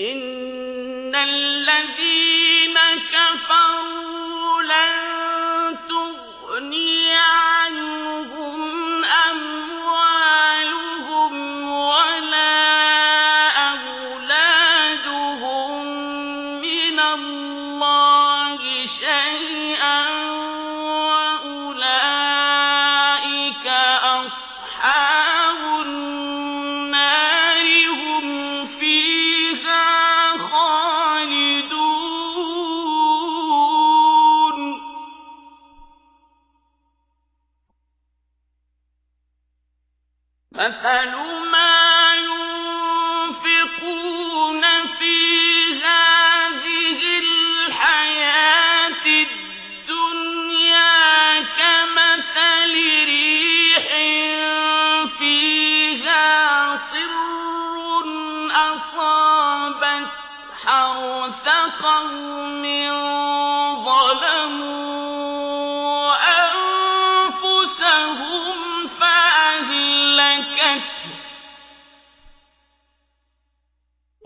إن الذي مثل ما ينفقون في هذه الحياة الدنيا كمثل ريح فيها أصابت حرث قوم ظلموا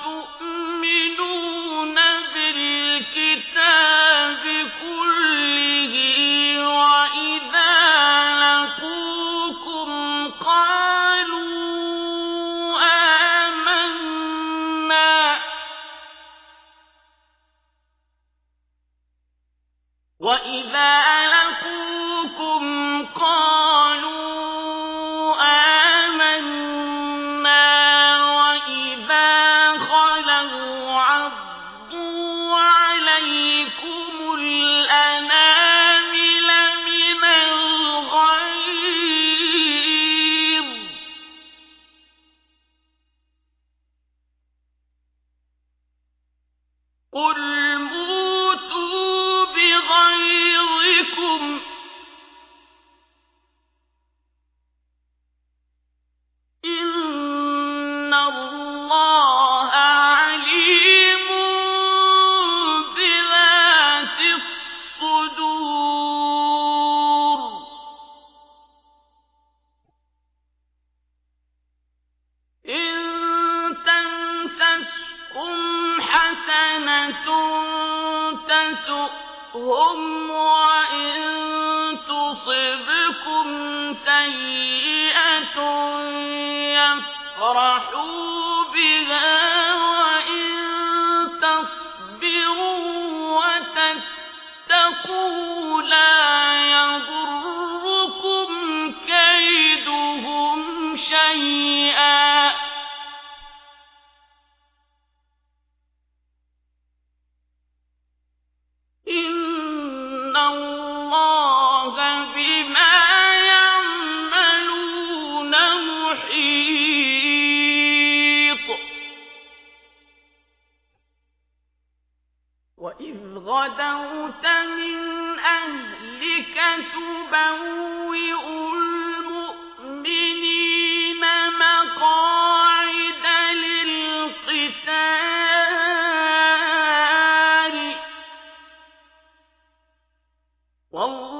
تُؤْمِنُونَ إِنَّ اللَّهَ تُؤْهُمْ وَإِن تُصِبْكُمْ سَيِّئَةٌ يَفْرَحُوا وإذ غدوت من أهلك تبوئ المؤمنين مقاعد للقتال والله